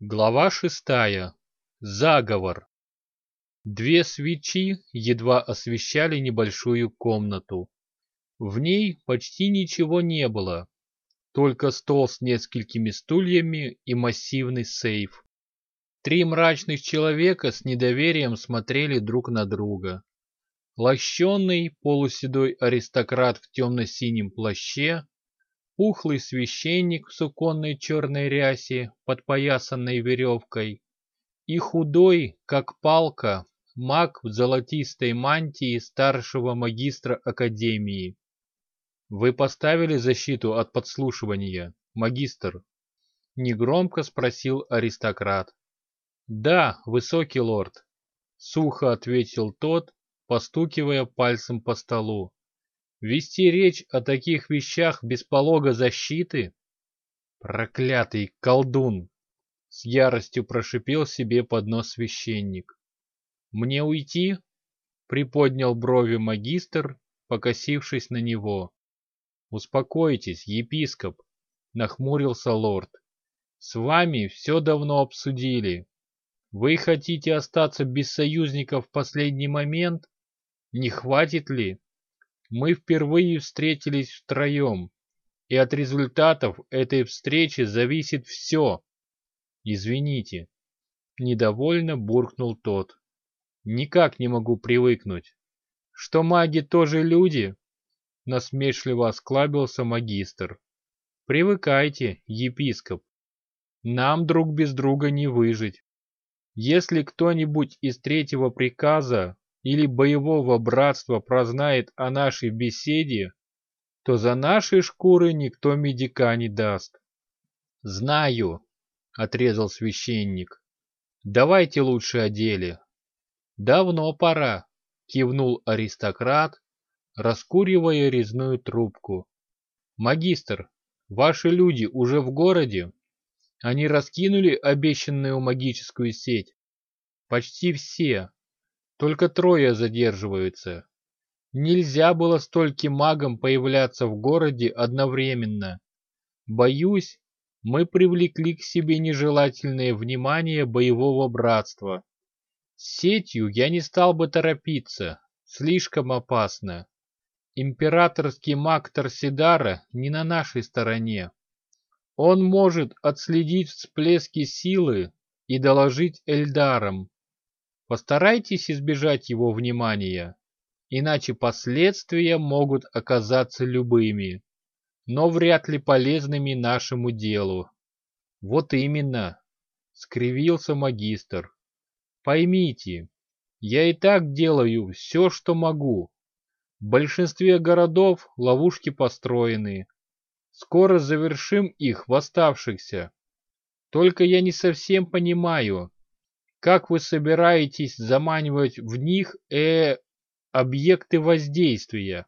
Глава шестая. Заговор. Две свечи едва освещали небольшую комнату. В ней почти ничего не было, только стол с несколькими стульями и массивный сейф. Три мрачных человека с недоверием смотрели друг на друга. Лощенный полуседой аристократ в темно-синем плаще, пухлый священник в суконной черной рясе, подпоясанной веревкой, и худой, как палка, маг в золотистой мантии старшего магистра Академии. «Вы поставили защиту от подслушивания, магистр?» Негромко спросил аристократ. «Да, высокий лорд», — сухо ответил тот, постукивая пальцем по столу. «Вести речь о таких вещах без полога защиты?» «Проклятый колдун!» — с яростью прошипел себе под нос священник. «Мне уйти?» — приподнял брови магистр, покосившись на него. «Успокойтесь, епископ», — нахмурился лорд. «С вами все давно обсудили. Вы хотите остаться без союзников в последний момент? Не хватит ли? Мы впервые встретились втроем, и от результатов этой встречи зависит все. Извините». Недовольно буркнул тот. «Никак не могу привыкнуть. Что маги тоже люди?» насмешливо осклабился магистр. Привыкайте, епископ. Нам друг без друга не выжить. Если кто-нибудь из третьего приказа или боевого братства прознает о нашей беседе, то за наши шкуры никто медика не даст. Знаю, отрезал священник. Давайте лучше о деле. Давно пора, кивнул аристократ, раскуривая резную трубку. «Магистр, ваши люди уже в городе? Они раскинули обещанную магическую сеть?» «Почти все. Только трое задерживаются. Нельзя было стольким магам появляться в городе одновременно. Боюсь, мы привлекли к себе нежелательное внимание боевого братства. С сетью я не стал бы торопиться, слишком опасно. Императорский маг Торсидара не на нашей стороне. Он может отследить всплески силы и доложить Эльдарам. Постарайтесь избежать его внимания, иначе последствия могут оказаться любыми, но вряд ли полезными нашему делу. Вот именно, скривился магистр. Поймите, я и так делаю все, что могу, в большинстве городов ловушки построены. Скоро завершим их в оставшихся. Только я не совсем понимаю, как вы собираетесь заманивать в них э объекты воздействия.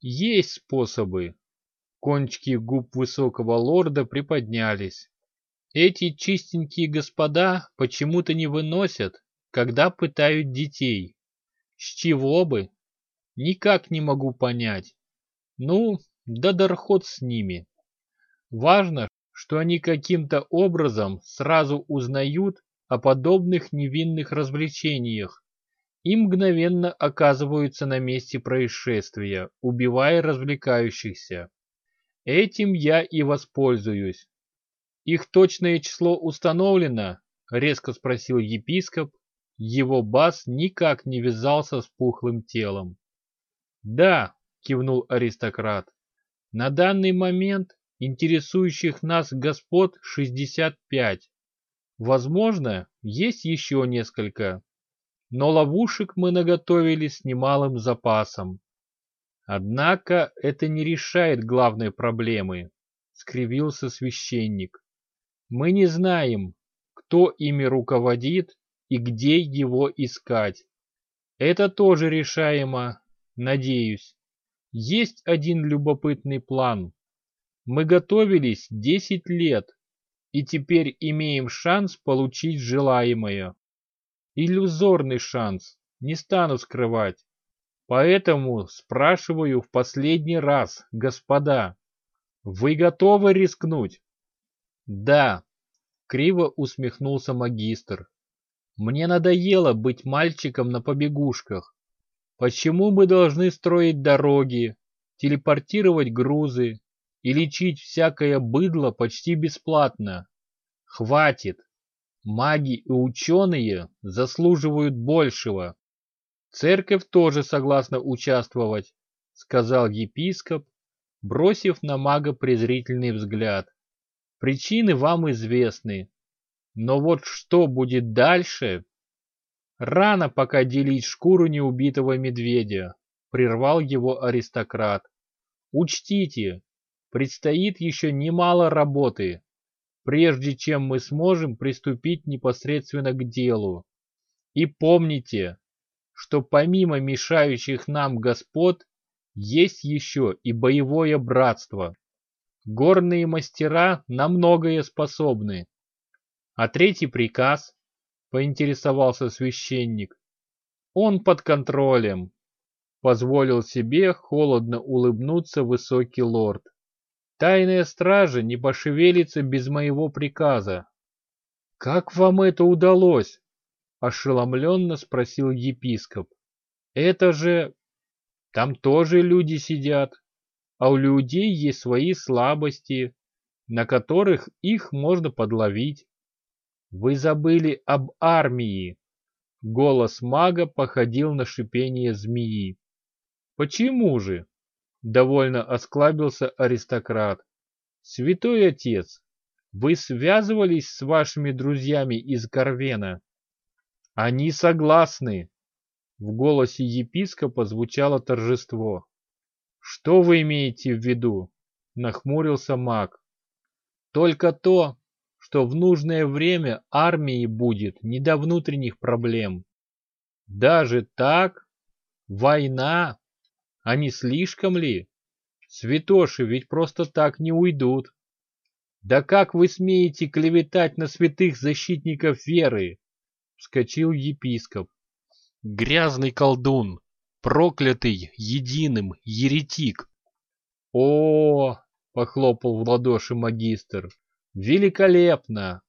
Есть способы. Кончики губ высокого лорда приподнялись. Эти чистенькие господа почему-то не выносят, когда пытают детей. С чего бы? Никак не могу понять. Ну, да дорход с ними. Важно, что они каким-то образом сразу узнают о подобных невинных развлечениях и мгновенно оказываются на месте происшествия, убивая развлекающихся. Этим я и воспользуюсь. Их точное число установлено? Резко спросил епископ. Его бас никак не вязался с пухлым телом. «Да», — кивнул аристократ, — «на данный момент интересующих нас господ 65. Возможно, есть еще несколько, но ловушек мы наготовили с немалым запасом. Однако это не решает главной проблемы, скривился священник. Мы не знаем, кто ими руководит и где его искать. Это тоже решаемо, надеюсь. Есть один любопытный план. Мы готовились 10 лет и теперь имеем шанс получить желаемое. Иллюзорный шанс, не стану скрывать. Поэтому спрашиваю в последний раз, господа, вы готовы рискнуть? Да. Криво усмехнулся магистр. Мне надоело быть мальчиком на побегушках. Почему мы должны строить дороги, телепортировать грузы и лечить всякое быдло почти бесплатно? Хватит. Маги и ученые заслуживают большего. Церковь тоже согласна участвовать, сказал епископ, бросив на мага презрительный взгляд. Причины вам известны. Но вот что будет дальше? Рано пока делить шкуру неубитого медведя, прервал его аристократ. Учтите, предстоит еще немало работы, прежде чем мы сможем приступить непосредственно к делу. И помните, что помимо мешающих нам господ, есть еще и боевое братство. Горные мастера на многое способны. А третий приказ, поинтересовался священник, он под контролем. Позволил себе холодно улыбнуться высокий лорд. Тайная стража не пошевелится без моего приказа. Как вам это удалось? Ошеломленно спросил епископ. Это же... Там тоже люди сидят а у людей есть свои слабости, на которых их можно подловить. Вы забыли об армии. Голос мага походил на шипение змеи. Почему же? Довольно осклабился аристократ. Святой отец, вы связывались с вашими друзьями из Корвена? Они согласны. В голосе епископа звучало торжество. «Что вы имеете в виду?» — нахмурился маг. «Только то, что в нужное время армии будет не до внутренних проблем. Даже так? Война? А не слишком ли? Святоши ведь просто так не уйдут. Да как вы смеете клеветать на святых защитников веры? Вскочил епископ. Грязный колдун, проклятый единым еретик. О, похлопал в ладоши магистр. Великолепно!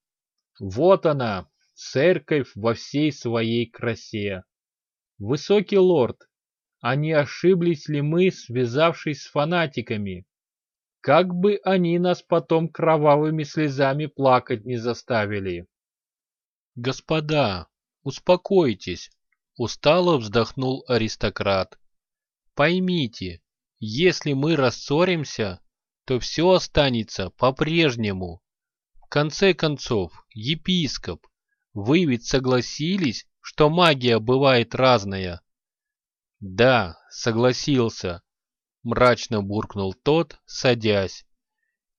Вот она, церковь во всей своей красе. Высокий лорд, а не ошиблись ли мы, связавшись с фанатиками? Как бы они нас потом кровавыми слезами плакать не заставили. Господа, успокойтесь, Устало вздохнул аристократ. Поймите, если мы рассоримся, то все останется по-прежнему. В конце концов, епископ, вы ведь согласились, что магия бывает разная? Да, согласился, мрачно буркнул тот, садясь.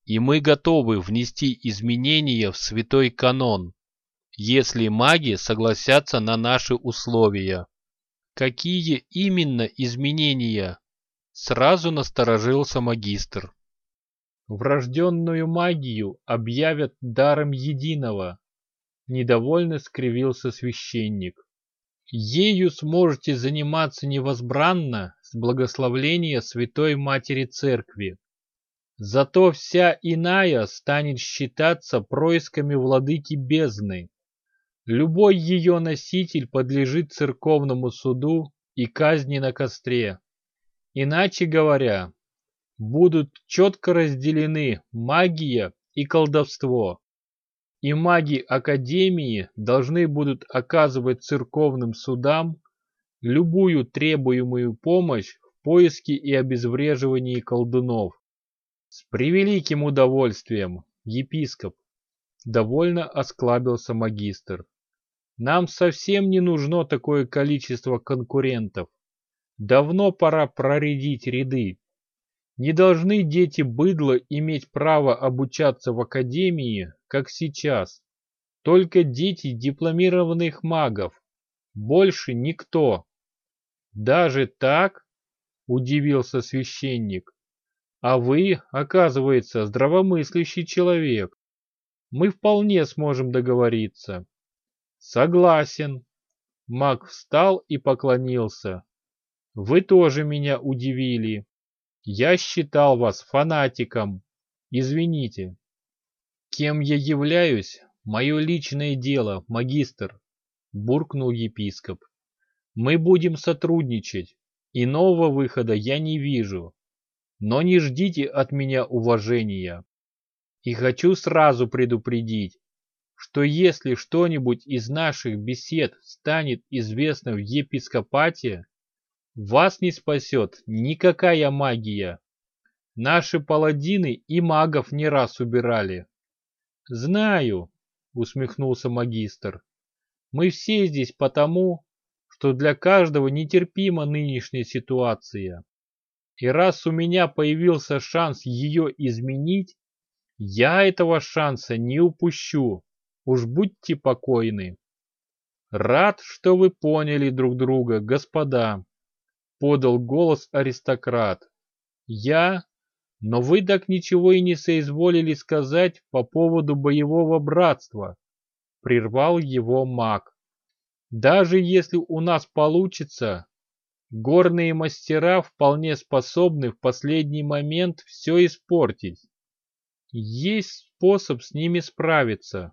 И мы готовы внести изменения в святой канон если маги согласятся на наши условия. Какие именно изменения? Сразу насторожился магистр. Врожденную магию объявят даром единого. Недовольно скривился священник. Ею сможете заниматься невозбранно с благословления Святой Матери Церкви. Зато вся иная станет считаться происками владыки бездны. Любой ее носитель подлежит церковному суду и казни на костре. Иначе говоря, будут четко разделены магия и колдовство. И маги Академии должны будут оказывать церковным судам любую требуемую помощь в поиске и обезвреживании колдунов. С превеликим удовольствием, епископ, довольно осклабился магистр. Нам совсем не нужно такое количество конкурентов. Давно пора проредить ряды. Не должны дети быдла иметь право обучаться в академии, как сейчас. Только дети дипломированных магов. Больше никто. Даже так? Удивился священник. А вы, оказывается, здравомыслящий человек. Мы вполне сможем договориться. Согласен. Маг встал и поклонился. Вы тоже меня удивили. Я считал вас фанатиком. Извините. Кем я являюсь, мое личное дело, магистр, буркнул епископ. Мы будем сотрудничать. Иного выхода я не вижу. Но не ждите от меня уважения. И хочу сразу предупредить, что если что-нибудь из наших бесед станет известно в епископате, вас не спасет никакая магия. Наши паладины и магов не раз убирали. Знаю, усмехнулся магистр. Мы все здесь потому, что для каждого нетерпима нынешняя ситуация. И раз у меня появился шанс ее изменить, я этого шанса не упущу. Уж будьте покойны. Рад, что вы поняли друг друга, господа, подал голос аристократ. Я, но вы так ничего и не соизволили сказать по поводу боевого братства, прервал его маг. Даже если у нас получится, горные мастера вполне способны в последний момент все испортить. Есть способ с ними справиться,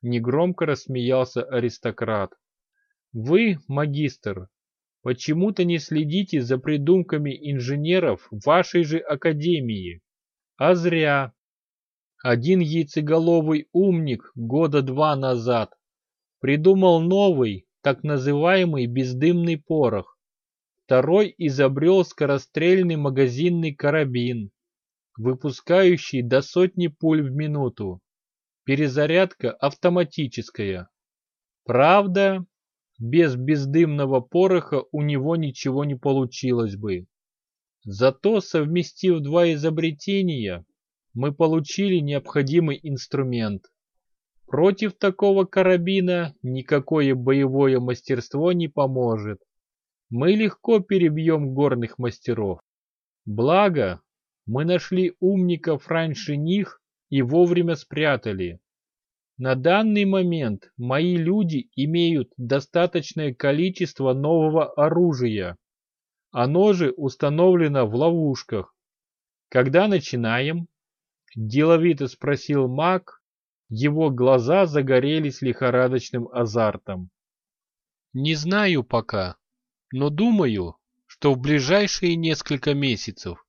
негромко рассмеялся аристократ. Вы, магистр, почему-то не следите за придумками инженеров вашей же академии. А зря. Один яйцеголовый умник года два назад придумал новый, так называемый бездымный порох. Второй изобрел скорострельный магазинный карабин, выпускающий до сотни пуль в минуту. Перезарядка автоматическая. Правда, без бездымного пороха у него ничего не получилось бы. Зато, совместив два изобретения, мы получили необходимый инструмент. Против такого карабина никакое боевое мастерство не поможет. Мы легко перебьем горных мастеров. Благо, мы нашли умников раньше них и вовремя спрятали. На данный момент мои люди имеют достаточное количество нового оружия. Оно же установлено в ловушках. Когда начинаем? Деловито спросил маг, его глаза загорелись лихорадочным азартом. Не знаю пока, но думаю, что в ближайшие несколько месяцев.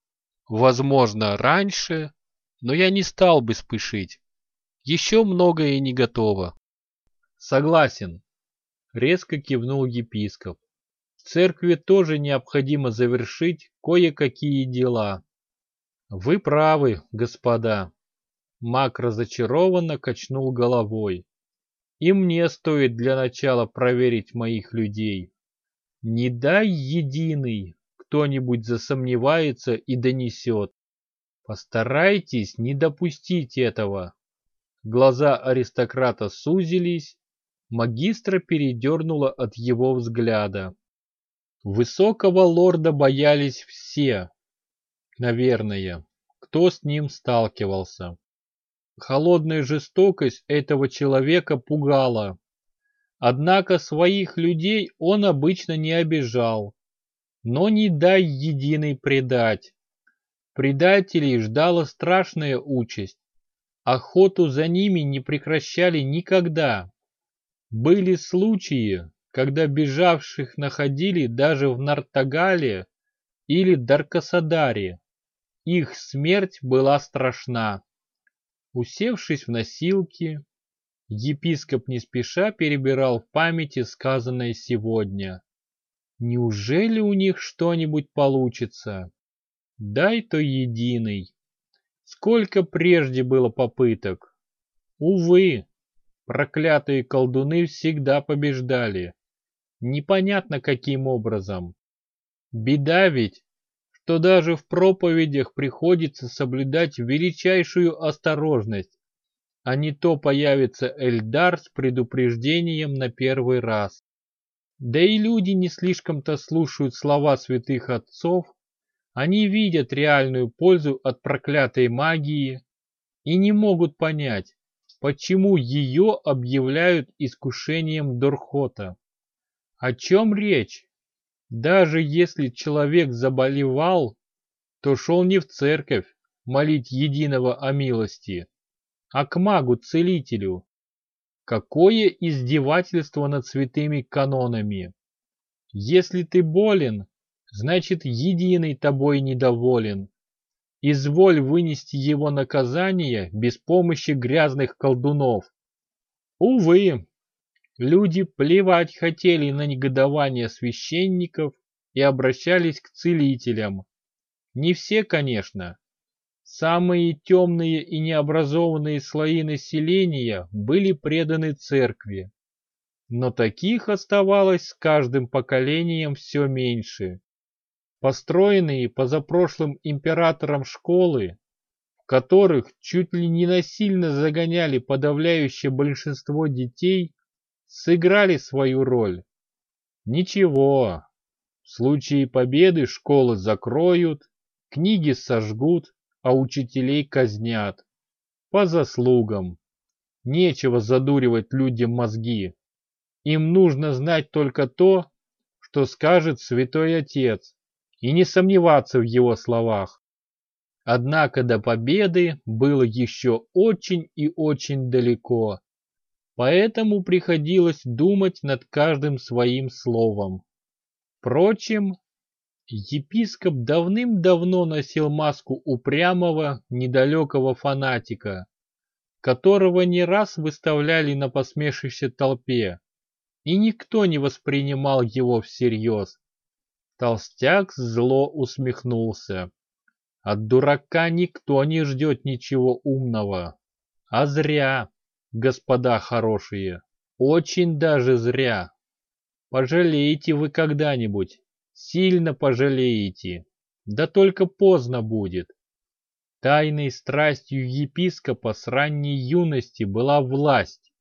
Возможно, раньше, но я не стал бы спешить. Еще многое не готово. Согласен, резко кивнул епископ. В церкви тоже необходимо завершить кое-какие дела. Вы правы, господа. Мак разочарованно качнул головой. И мне стоит для начала проверить моих людей. Не дай единый, кто-нибудь засомневается и донесет. Постарайтесь не допустить этого. Глаза аристократа сузились, магистра передернуло от его взгляда. Высокого лорда боялись все, наверное, кто с ним сталкивался. Холодная жестокость этого человека пугала. Однако своих людей он обычно не обижал. Но не дай единый предать. Предателей ждала страшная участь. Охоту за ними не прекращали никогда. Были случаи, когда бежавших находили даже в Нартагале или Даркасадаре. Их смерть была страшна. Усевшись в носилки, епископ не спеша перебирал в памяти сказанное сегодня. Неужели у них что-нибудь получится? Дай то единый. Сколько прежде было попыток? Увы, проклятые колдуны всегда побеждали. Непонятно каким образом. Беда ведь, что даже в проповедях приходится соблюдать величайшую осторожность, а не то появится Эльдар с предупреждением на первый раз. Да и люди не слишком-то слушают слова святых отцов, они видят реальную пользу от проклятой магии и не могут понять, почему ее объявляют искушением Дорхота. О чем речь? Даже если человек заболевал, то шел не в церковь молить единого о милости, а к магу-целителю. Какое издевательство над святыми канонами! Если ты болен, значит единый тобой недоволен. Изволь вынести его наказание без помощи грязных колдунов. Увы, люди плевать хотели на негодование священников и обращались к целителям. Не все, конечно. Самые темные и необразованные слои населения были преданы церкви. Но таких оставалось с каждым поколением все меньше. Построенные позапрошлым императором школы, в которых чуть ли не насильно загоняли подавляющее большинство детей, сыграли свою роль. Ничего, в случае победы школы закроют, книги сожгут, а учителей казнят. По заслугам. Нечего задуривать людям мозги. Им нужно знать только то, что скажет святой отец, и не сомневаться в его словах. Однако до победы было еще очень и очень далеко, поэтому приходилось думать над каждым своим словом. Впрочем, епископ давным-давно носил маску упрямого, недалекого фанатика, которого не раз выставляли на посмешище толпе, и никто не воспринимал его всерьез. Толстяк зло усмехнулся. От дурака никто не ждет ничего умного. А зря, господа хорошие, очень даже зря. Пожалеете вы когда-нибудь, сильно пожалеете, да только поздно будет. Тайной страстью епископа с ранней юности была власть,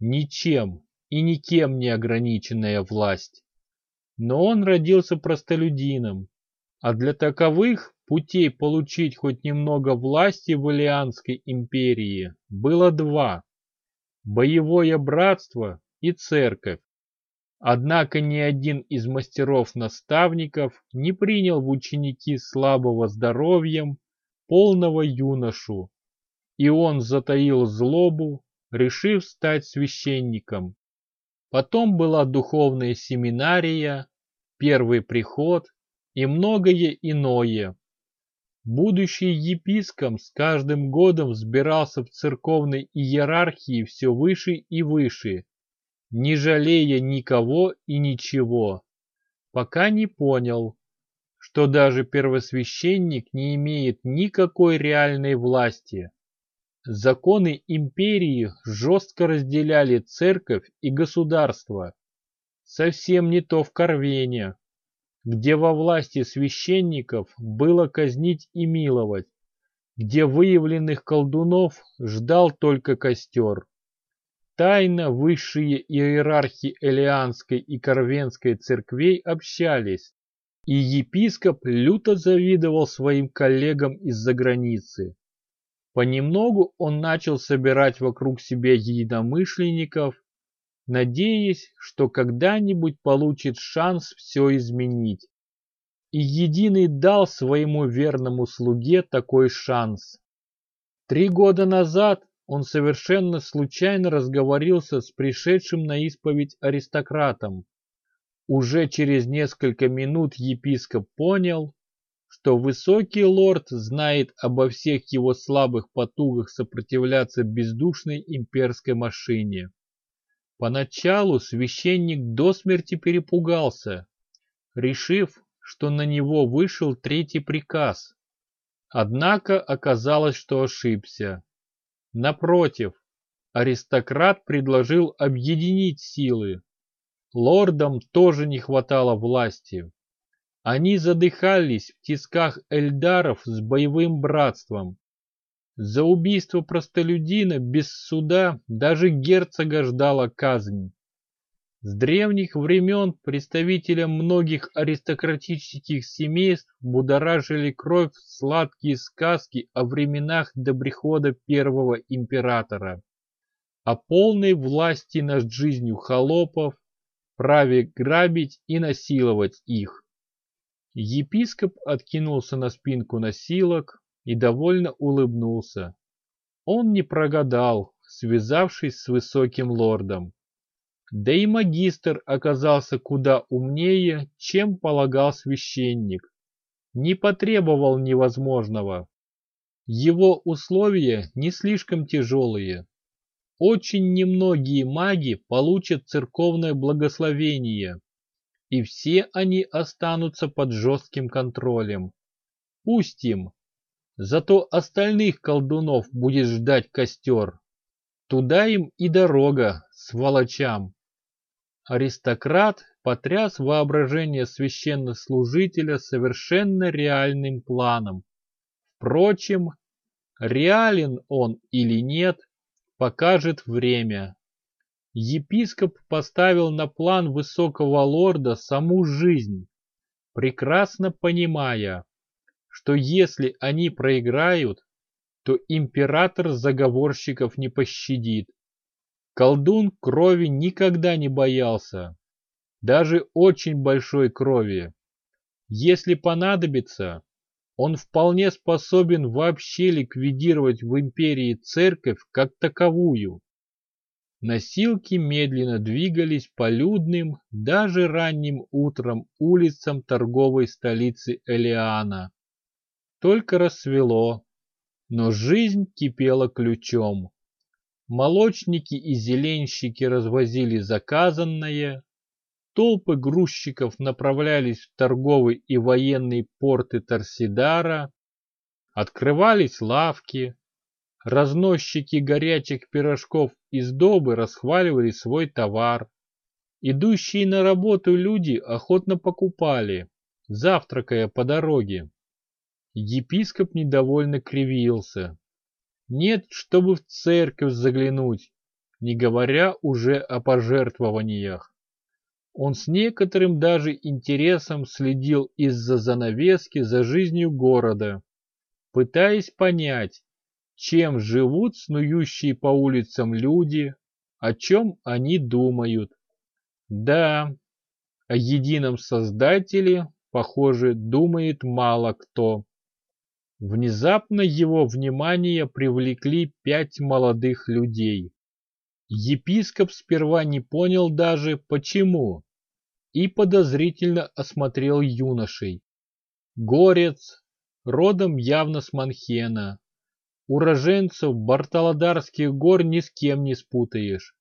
ничем, и никем не ограниченная власть. Но он родился простолюдином, а для таковых путей получить хоть немного власти в Илианской империи было два – боевое братство и церковь. Однако ни один из мастеров-наставников не принял в ученики слабого здоровьем полного юношу, и он затаил злобу, решив стать священником. Потом была духовная семинария, первый приход и многое иное. Будущий епископ с каждым годом взбирался в церковной иерархии все выше и выше, не жалея никого и ничего, пока не понял, что даже первосвященник не имеет никакой реальной власти. Законы империи жестко разделяли церковь и государство. Совсем не то в Корвене, где во власти священников было казнить и миловать, где выявленных колдунов ждал только костер. Тайно высшие иерархи Элианской и Корвенской церквей общались, и епископ люто завидовал своим коллегам из-за границы. Понемногу он начал собирать вокруг себя единомышленников, надеясь, что когда-нибудь получит шанс все изменить. И Единый дал своему верному слуге такой шанс. Три года назад он совершенно случайно разговорился с пришедшим на исповедь аристократом. Уже через несколько минут епископ понял, что высокий лорд знает обо всех его слабых потугах сопротивляться бездушной имперской машине. Поначалу священник до смерти перепугался, решив, что на него вышел третий приказ. Однако оказалось, что ошибся. Напротив, аристократ предложил объединить силы. Лордам тоже не хватало власти. Они задыхались в тисках эльдаров с боевым братством. За убийство простолюдина без суда даже герцога ждала казнь. С древних времен представителям многих аристократических семейств будоражили кровь сладкие сказки о временах до прихода первого императора, о полной власти над жизнью холопов, праве грабить и насиловать их. Епископ откинулся на спинку носилок и довольно улыбнулся. Он не прогадал, связавшись с высоким лордом. Да и магистр оказался куда умнее, чем полагал священник. Не потребовал невозможного. Его условия не слишком тяжелые. Очень немногие маги получат церковное благословение, и все они останутся под жестким контролем. Пусть им. Зато остальных колдунов будет ждать костер. Туда им и дорога, сволочам. Аристократ потряс воображение священнослужителя совершенно реальным планом. Впрочем, реален он или нет, покажет время. Епископ поставил на план высокого лорда саму жизнь, прекрасно понимая, что если они проиграют, то император заговорщиков не пощадит. Колдун крови никогда не боялся, даже очень большой крови. Если понадобится, он вполне способен вообще ликвидировать в империи церковь как таковую. Носилки медленно двигались по людным, даже ранним утром улицам торговой столицы Элиана. Только рассвело, но жизнь кипела ключом. Молочники и зеленщики развозили заказанное, толпы грузчиков направлялись в торговый и военный порты Торсидара, открывались лавки, разносчики горячих пирожков из добы расхваливали свой товар. Идущие на работу люди охотно покупали, завтракая по дороге. Епископ недовольно кривился. Нет, чтобы в церковь заглянуть, не говоря уже о пожертвованиях. Он с некоторым даже интересом следил из-за занавески за жизнью города, пытаясь понять, чем живут снующие по улицам люди, о чем они думают. Да, о едином Создателе, похоже, думает мало кто. Внезапно его внимание привлекли пять молодых людей. Епископ сперва не понял даже, почему, и подозрительно осмотрел юношей. Горец, родом явно с Манхена. Уроженцев Бартолодарских гор ни с кем не спутаешь.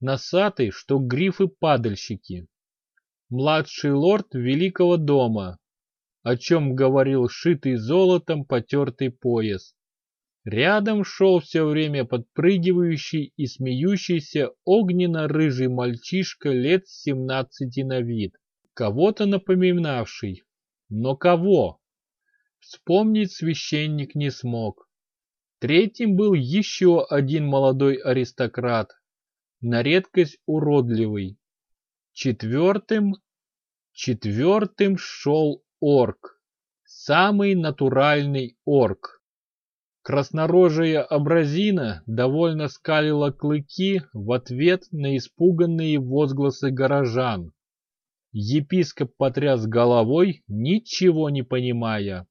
Носатый, что грифы-падальщики. Младший лорд Великого дома, о чем говорил шитый золотом потертый пояс. Рядом шел все время подпрыгивающий и смеющийся огненно-рыжий мальчишка лет семнадцати на вид, кого-то напоминавший. Но кого? Вспомнить священник не смог. Третьим был еще один молодой аристократ, на редкость уродливый. Четвертым... Четвертым шел орк. Самый натуральный орк. Краснорожая абразина довольно скалила клыки в ответ на испуганные возгласы горожан. Епископ потряс головой, ничего не понимая.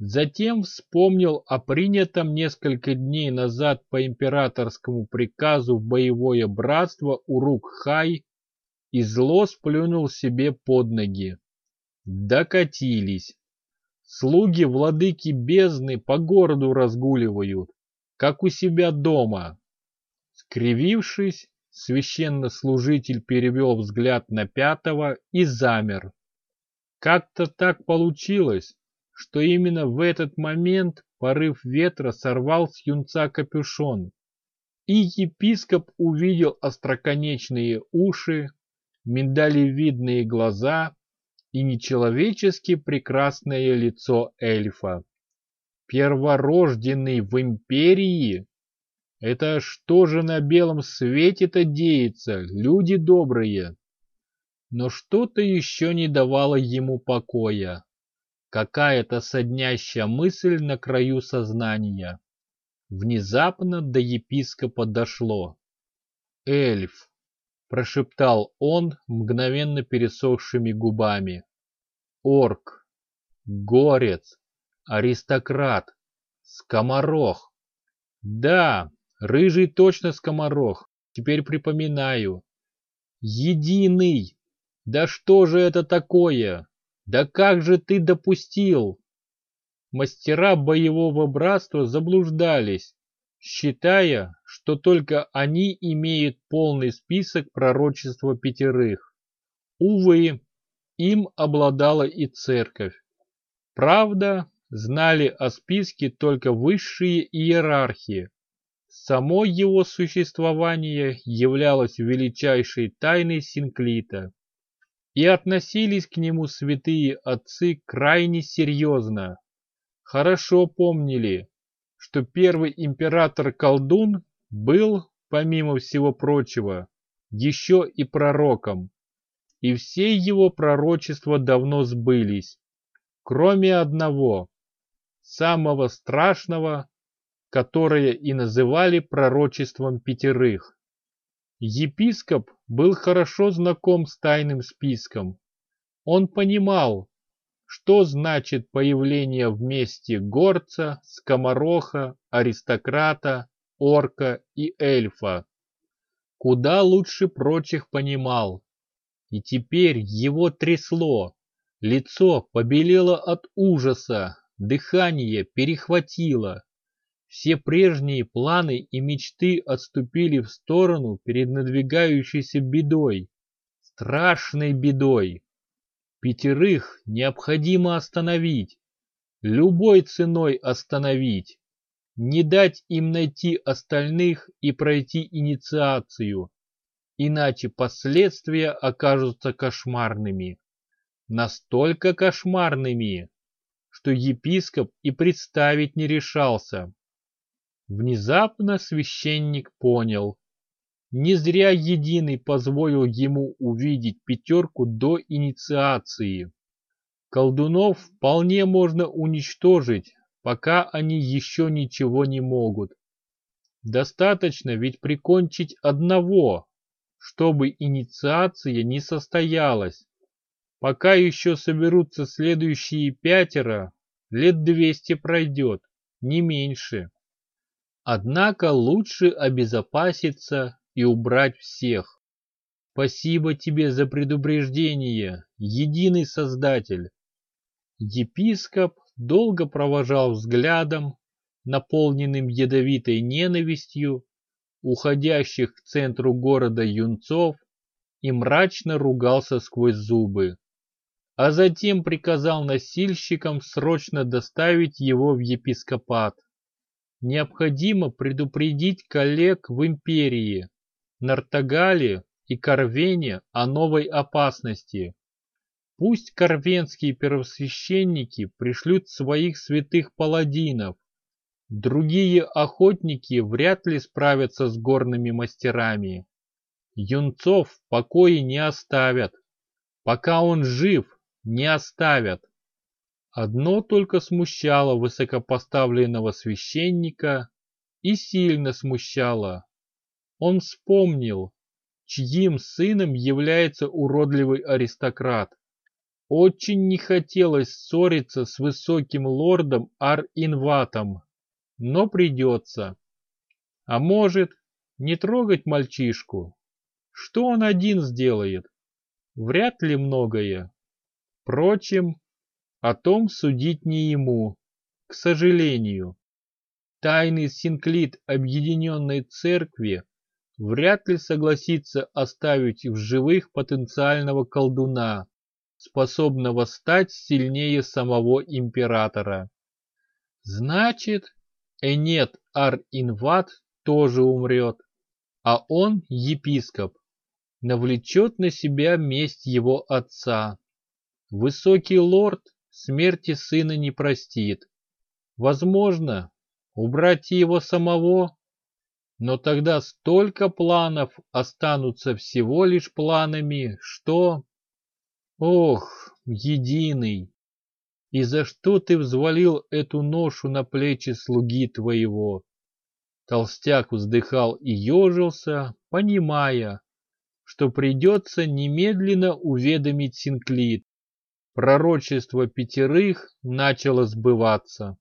Затем вспомнил о принятом несколько дней назад по императорскому приказу в боевое братство Урук-Хай и зло сплюнул себе под ноги. Докатились. Слуги владыки бездны по городу разгуливают, как у себя дома. Скривившись, священнослужитель перевел взгляд на пятого и замер. Как-то так получилось, что именно в этот момент порыв ветра сорвал с юнца капюшон, и епископ увидел остроконечные уши, миндалевидные глаза и нечеловечески прекрасное лицо эльфа. Перворожденный в империи? Это что же на белом свете-то деется, люди добрые? Но что-то еще не давало ему покоя. Какая-то соднящая мысль на краю сознания. Внезапно до епископа дошло. Эльф прошептал он мгновенно пересохшими губами. Орк, горец, аристократ, скоморох. Да, Рыжий точно скоморох, теперь припоминаю. Единый! Да что же это такое? Да как же ты допустил? Мастера боевого братства заблуждались, считая, что только они имеют полный список пророчества пятерых. Увы, им обладала и церковь. Правда, знали о списке только высшие иерархии. Само его существование являлось величайшей тайной Синклита. И относились к нему святые отцы крайне серьезно. Хорошо помнили, что первый император-колдун был, помимо всего прочего, еще и пророком. И все его пророчества давно сбылись, кроме одного, самого страшного, которое и называли пророчеством пятерых. Епископ был хорошо знаком с тайным списком. Он понимал, что значит появление вместе горца, скомороха, аристократа, орка и эльфа. Куда лучше прочих понимал. И теперь его трясло, лицо побелело от ужаса, дыхание перехватило. Все прежние планы и мечты отступили в сторону перед надвигающейся бедой, страшной бедой. Пятерых необходимо остановить, любой ценой остановить, не дать им найти остальных и пройти инициацию, иначе последствия окажутся кошмарными. Настолько кошмарными, что епископ и представить не решался. Внезапно священник понял, не зря Единый позволил ему увидеть пятерку до инициации. Колдунов вполне можно уничтожить, пока они еще ничего не могут. Достаточно ведь прикончить одного, чтобы инициация не состоялась. Пока еще соберутся следующие пятеро, лет двести пройдет, не меньше. Однако лучше обезопаситься и убрать всех. Спасибо тебе за предупреждение, единый Создатель. Епископ долго провожал взглядом, наполненным ядовитой ненавистью, уходящих к центру города юнцов и мрачно ругался сквозь зубы. А затем приказал носильщикам срочно доставить его в епископат. Необходимо предупредить коллег в империи, Нартагале и Карвене о новой опасности. Пусть карвенские первосвященники пришлют своих святых паладинов. Другие охотники вряд ли справятся с горными мастерами. Юнцов в покое не оставят. Пока он жив, не оставят. Одно только смущало высокопоставленного священника и сильно смущало. Он вспомнил, чьим сыном является уродливый аристократ. Очень не хотелось ссориться с высоким лордом Ар-Инватом, но придется. А может, не трогать мальчишку? Что он один сделает? Вряд ли многое. Впрочем, о том судить не ему, к сожалению. Тайный синклит Объединенной Церкви вряд ли согласится оставить в живых потенциального колдуна, способного стать сильнее самого императора. Значит, Энет Ар-Инват тоже умрет, а он, епископ, навлечет на себя месть его отца. Высокий лорд смерти сына не простит. Возможно, убрать его самого но тогда столько планов останутся всего лишь планами, что... Ох, единый! И за что ты взвалил эту ношу на плечи слуги твоего? Толстяк вздыхал и ежился, понимая, что придется немедленно уведомить Синклит. Пророчество пятерых начало сбываться.